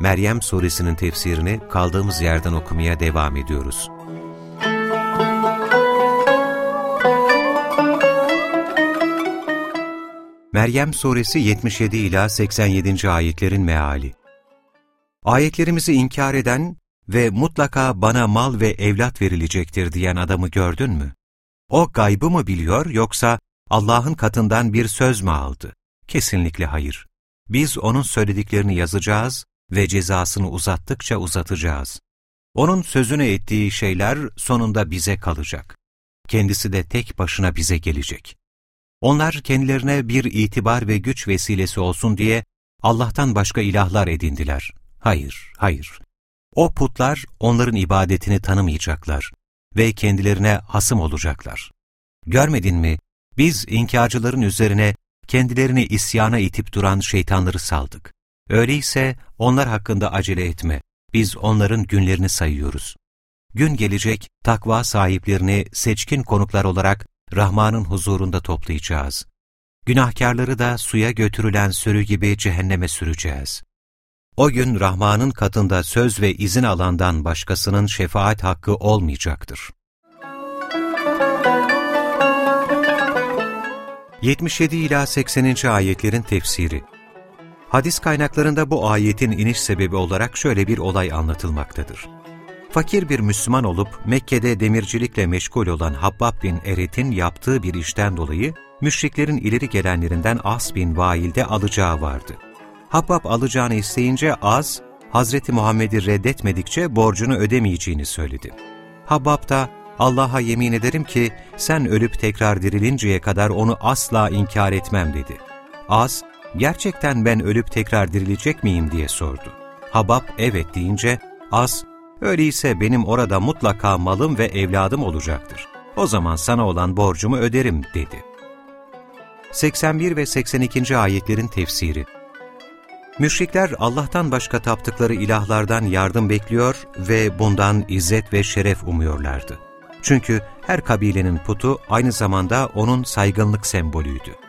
Meryem suresinin tefsirini kaldığımız yerden okumaya devam ediyoruz. Meryem suresi 77 ila 87. ayetlerin meali. Ayetlerimizi inkar eden ve mutlaka bana mal ve evlat verilecektir diyen adamı gördün mü? O gaybı mı biliyor yoksa Allah'ın katından bir söz mü aldı? Kesinlikle hayır. Biz onun söylediklerini yazacağız ve cezasını uzattıkça uzatacağız. Onun sözüne ettiği şeyler sonunda bize kalacak. Kendisi de tek başına bize gelecek. Onlar kendilerine bir itibar ve güç vesilesi olsun diye Allah'tan başka ilahlar edindiler. Hayır, hayır. O putlar onların ibadetini tanımayacaklar ve kendilerine hasım olacaklar. Görmedin mi biz inkarcıların üzerine kendilerini isyana itip duran şeytanları saldık. Öyleyse onlar hakkında acele etme. Biz onların günlerini sayıyoruz. Gün gelecek, takva sahiplerini seçkin konuklar olarak Rahman'ın huzurunda toplayacağız. Günahkarları da suya götürülen sürü gibi cehenneme süreceğiz. O gün Rahman'ın katında söz ve izin alandan başkasının şefaat hakkı olmayacaktır. 77 ila 80. ayetlerin tefsiri Hadis kaynaklarında bu ayetin iniş sebebi olarak şöyle bir olay anlatılmaktadır. Fakir bir Müslüman olup Mekke'de demircilikle meşgul olan Habbab bin Eret'in yaptığı bir işten dolayı müşriklerin ileri gelenlerinden As bin Vail'de alacağı vardı. Habbab alacağını isteyince Az, Hazreti Muhammed'i reddetmedikçe borcunu ödemeyeceğini söyledi. Habbab da Allah'a yemin ederim ki sen ölüp tekrar dirilinceye kadar onu asla inkar etmem dedi. Az, gerçekten ben ölüp tekrar dirilecek miyim diye sordu. Habab evet deyince Az, öyleyse benim orada mutlaka malım ve evladım olacaktır. O zaman sana olan borcumu öderim dedi. 81 ve 82. ayetlerin tefsiri Müşrikler Allah'tan başka taptıkları ilahlardan yardım bekliyor ve bundan izzet ve şeref umuyorlardı. Çünkü her kabilenin putu aynı zamanda onun saygınlık sembolüydü.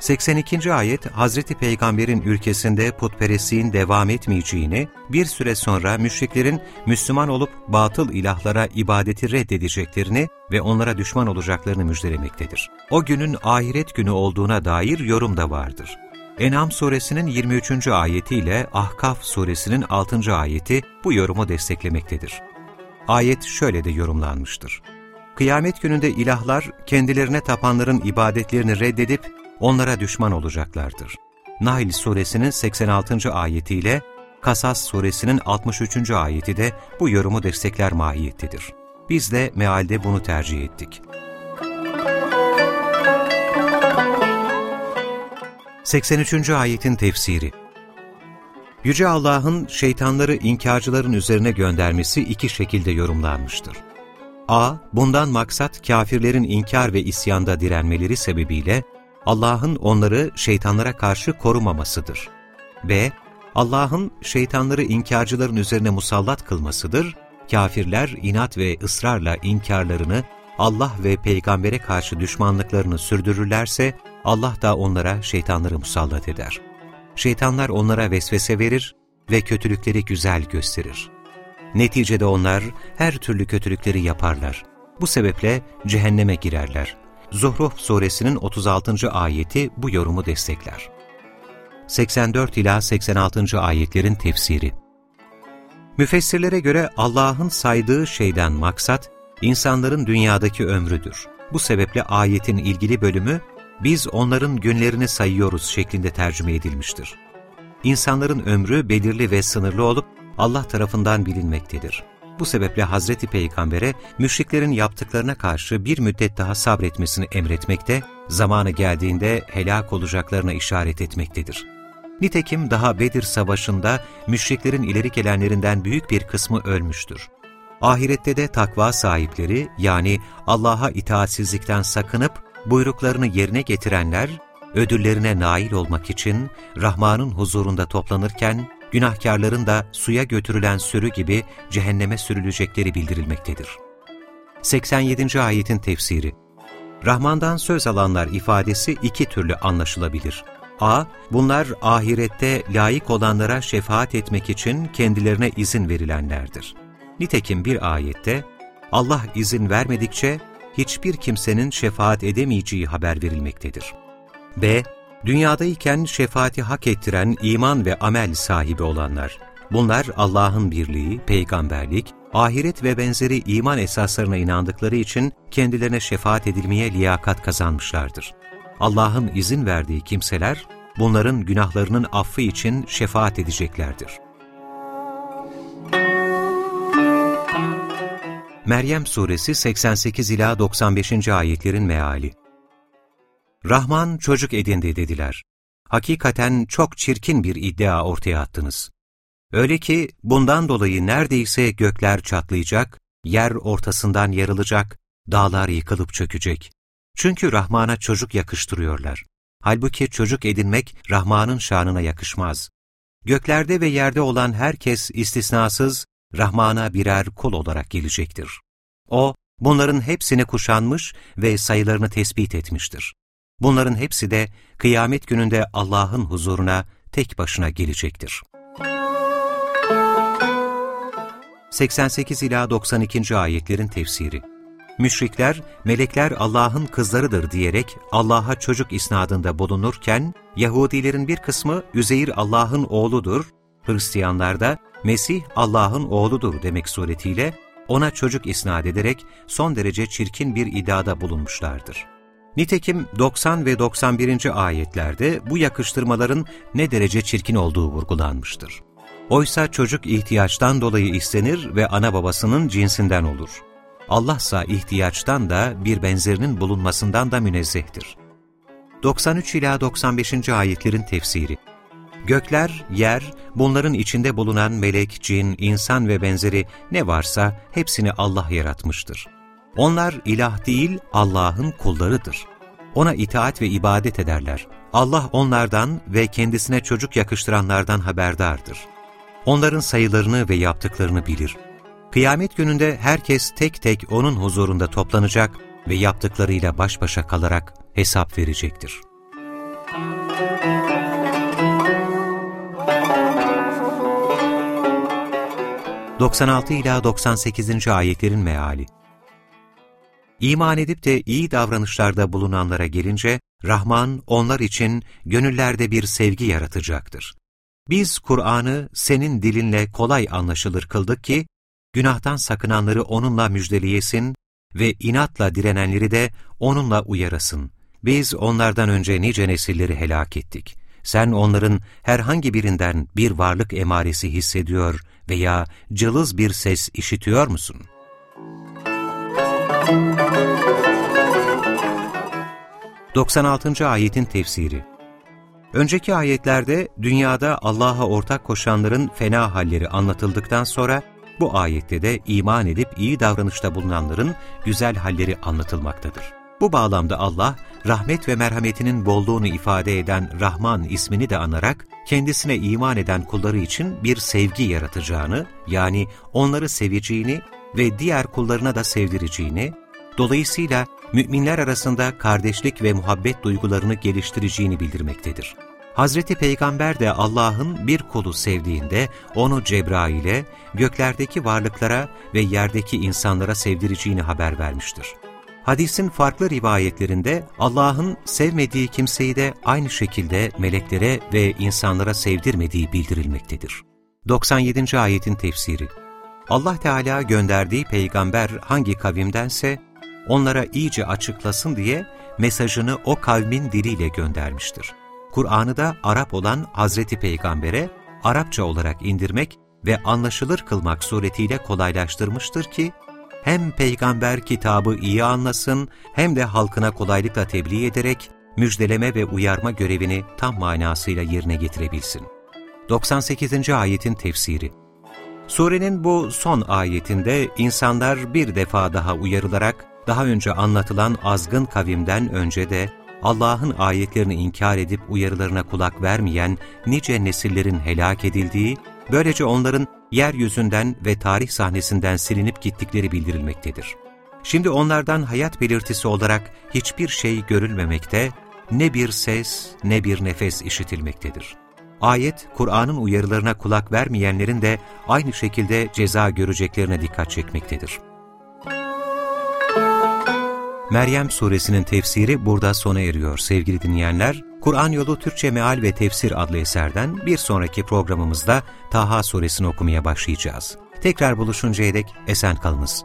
82. ayet, Hazreti Peygamber'in ülkesinde putperestliğin devam etmeyeceğini, bir süre sonra müşriklerin Müslüman olup batıl ilahlara ibadeti reddedeceklerini ve onlara düşman olacaklarını müjdelemektedir. O günün ahiret günü olduğuna dair yorum da vardır. En'am suresinin 23. ayeti ile Ahkaf suresinin 6. ayeti bu yorumu desteklemektedir. Ayet şöyle de yorumlanmıştır. Kıyamet gününde ilahlar kendilerine tapanların ibadetlerini reddedip onlara düşman olacaklardır. Nahl suresinin 86. ayetiyle Kasas suresinin 63. ayeti de bu yorumu destekler mahiyettedir. Biz de mealde bunu tercih ettik. 83. ayetin tefsiri Yüce Allah'ın şeytanları inkarcıların üzerine göndermesi iki şekilde yorumlanmıştır. A. Bundan maksat kafirlerin inkar ve isyanda direnmeleri sebebiyle Allah'ın onları şeytanlara karşı korumamasıdır. B. Allah'ın şeytanları inkarcıların üzerine musallat kılmasıdır. Kafirler inat ve ısrarla inkarlarını, Allah ve peygambere karşı düşmanlıklarını sürdürürlerse Allah da onlara şeytanları musallat eder. Şeytanlar onlara vesvese verir ve kötülükleri güzel gösterir. Neticede onlar her türlü kötülükleri yaparlar. Bu sebeple cehenneme girerler. Zuhruf suresinin 36. ayeti bu yorumu destekler. 84 ila 86. ayetlerin tefsiri Müfessirlere göre Allah'ın saydığı şeyden maksat, insanların dünyadaki ömrüdür. Bu sebeple ayetin ilgili bölümü, biz onların günlerini sayıyoruz şeklinde tercüme edilmiştir. İnsanların ömrü belirli ve sınırlı olup Allah tarafından bilinmektedir. Bu sebeple Hazreti Peygamber'e müşriklerin yaptıklarına karşı bir müddet daha sabretmesini emretmekte, zamanı geldiğinde helak olacaklarına işaret etmektedir. Nitekim daha Bedir Savaşı'nda müşriklerin ileri gelenlerinden büyük bir kısmı ölmüştür. Ahirette de takva sahipleri yani Allah'a itaatsizlikten sakınıp buyruklarını yerine getirenler, ödüllerine nail olmak için Rahman'ın huzurunda toplanırken, günahkarların da suya götürülen sürü gibi cehenneme sürülecekleri bildirilmektedir. 87. ayetin tefsiri Rahman'dan söz alanlar ifadesi iki türlü anlaşılabilir. A. Bunlar ahirette layık olanlara şefaat etmek için kendilerine izin verilenlerdir. Nitekim bir ayette, Allah izin vermedikçe hiçbir kimsenin şefaat edemeyeceği haber verilmektedir. B. Dünyadayken şefaati hak ettiren iman ve amel sahibi olanlar. Bunlar Allah'ın birliği, peygamberlik, ahiret ve benzeri iman esaslarına inandıkları için kendilerine şefaat edilmeye liyakat kazanmışlardır. Allah'ın izin verdiği kimseler, bunların günahlarının affı için şefaat edeceklerdir. Meryem Suresi 88 ila 95. ayetlerin meali. Rahman çocuk edindi dediler. Hakikaten çok çirkin bir iddia ortaya attınız. Öyle ki bundan dolayı neredeyse gökler çatlayacak, yer ortasından yarılacak, dağlar yıkılıp çökecek. Çünkü Rahman'a çocuk yakıştırıyorlar. Halbuki çocuk edinmek Rahman'ın şanına yakışmaz. Göklerde ve yerde olan herkes istisnasız Rahman'a birer kul olarak gelecektir. O, bunların hepsini kuşanmış ve sayılarını tespit etmiştir. Bunların hepsi de kıyamet gününde Allah'ın huzuruna tek başına gelecektir. 88 ila 92. ayetlerin tefsiri Müşrikler, melekler Allah'ın kızlarıdır diyerek Allah'a çocuk isnadında bulunurken, Yahudilerin bir kısmı Üzeyir Allah'ın oğludur, Hristiyanlar da Mesih Allah'ın oğludur demek suretiyle ona çocuk isnat ederek son derece çirkin bir iddiada bulunmuşlardır. Nitekim 90 ve 91. ayetlerde bu yakıştırmaların ne derece çirkin olduğu vurgulanmıştır. Oysa çocuk ihtiyaçtan dolayı istenir ve ana babasının cinsinden olur. Allah ise ihtiyaçtan da bir benzerinin bulunmasından da münezzehtir. 93 ila 95. ayetlerin tefsiri Gökler, yer, bunların içinde bulunan melek, cin, insan ve benzeri ne varsa hepsini Allah yaratmıştır. Onlar ilah değil, Allah'ın kullarıdır. Ona itaat ve ibadet ederler. Allah onlardan ve kendisine çocuk yakıştıranlardan haberdardır. Onların sayılarını ve yaptıklarını bilir. Kıyamet gününde herkes tek tek O'nun huzurunda toplanacak ve yaptıklarıyla baş başa kalarak hesap verecektir. Müzik 96 ila 98. ayetlerin meali. İman edip de iyi davranışlarda bulunanlara gelince, Rahman onlar için gönüllerde bir sevgi yaratacaktır. Biz Kur'an'ı senin dilinle kolay anlaşılır kıldık ki, günahtan sakınanları onunla müjdeleyesin ve inatla direnenleri de onunla uyarasın. Biz onlardan önce nice nesilleri helak ettik. Sen onların herhangi birinden bir varlık emaresi hissediyor veya cılız bir ses işitiyor musun? ...96. ayetin tefsiri Önceki ayetlerde dünyada Allah'a ortak koşanların fena halleri anlatıldıktan sonra bu ayette de iman edip iyi davranışta bulunanların güzel halleri anlatılmaktadır. Bu bağlamda Allah, rahmet ve merhametinin bolluğunu ifade eden Rahman ismini de anarak, kendisine iman eden kulları için bir sevgi yaratacağını, yani onları seveceğini ve diğer kullarına da sevdireceğini, dolayısıyla müminler arasında kardeşlik ve muhabbet duygularını geliştireceğini bildirmektedir. Hazreti Peygamber de Allah'ın bir kulu sevdiğinde onu Cebrail'e, göklerdeki varlıklara ve yerdeki insanlara sevdireceğini haber vermiştir. Hadisin farklı rivayetlerinde Allah'ın sevmediği kimseyi de aynı şekilde meleklere ve insanlara sevdirmediği bildirilmektedir. 97. ayetin tefsiri Allah Teala gönderdiği peygamber hangi kavimdense onlara iyice açıklasın diye mesajını o kavmin diliyle göndermiştir. Kur'an'ı da Arap olan Hazreti Peygamber'e Arapça olarak indirmek ve anlaşılır kılmak suretiyle kolaylaştırmıştır ki, hem peygamber kitabı iyi anlasın hem de halkına kolaylıkla tebliğ ederek müjdeleme ve uyarma görevini tam manasıyla yerine getirebilsin. 98. Ayetin Tefsiri Surenin bu son ayetinde insanlar bir defa daha uyarılarak daha önce anlatılan azgın kavimden önce de Allah'ın ayetlerini inkar edip uyarılarına kulak vermeyen nice nesillerin helak edildiği, böylece onların yeryüzünden ve tarih sahnesinden silinip gittikleri bildirilmektedir. Şimdi onlardan hayat belirtisi olarak hiçbir şey görülmemekte, ne bir ses ne bir nefes işitilmektedir. Ayet, Kur'an'ın uyarılarına kulak vermeyenlerin de aynı şekilde ceza göreceklerine dikkat çekmektedir. Meryem suresinin tefsiri burada sona eriyor sevgili dinleyenler. Kur'an yolu Türkçe meal ve tefsir adlı eserden bir sonraki programımızda Taha suresini okumaya başlayacağız. Tekrar buluşuncaya dek esen kalınız.